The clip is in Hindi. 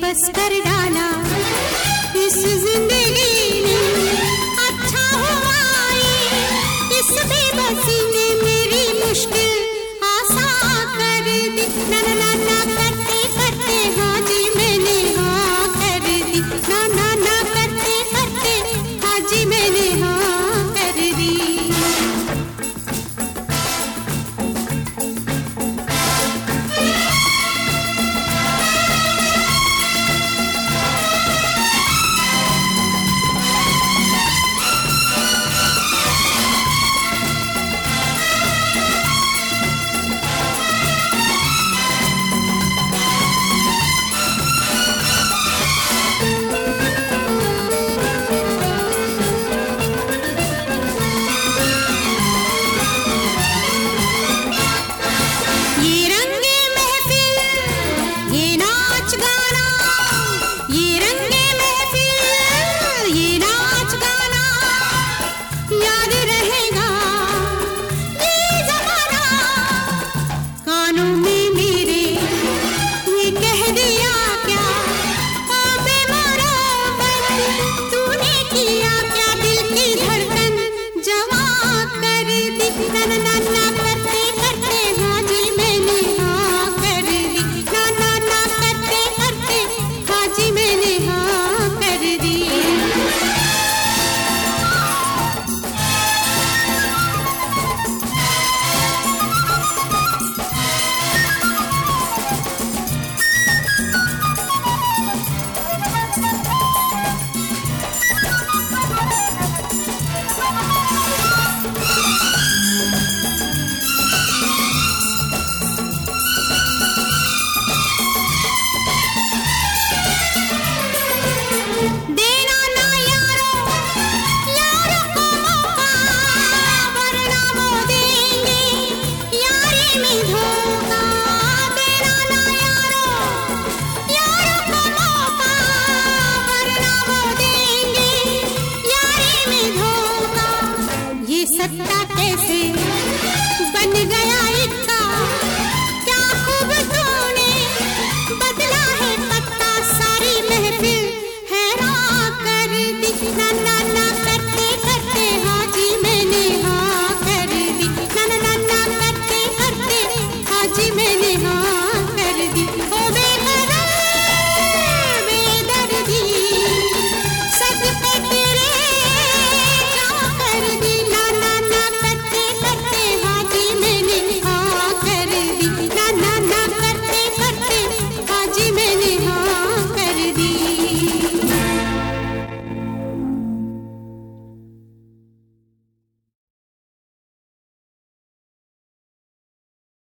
बेबस कर डाला। इस ज़िंदगी ने अच्छा हुआ इस बेबसी ने मेरी मुश्किल आसान कर दी। ना ना ना ना, करते करते मैंने हाँ कर दी। ना ना ना, करते करते मैंने हाँ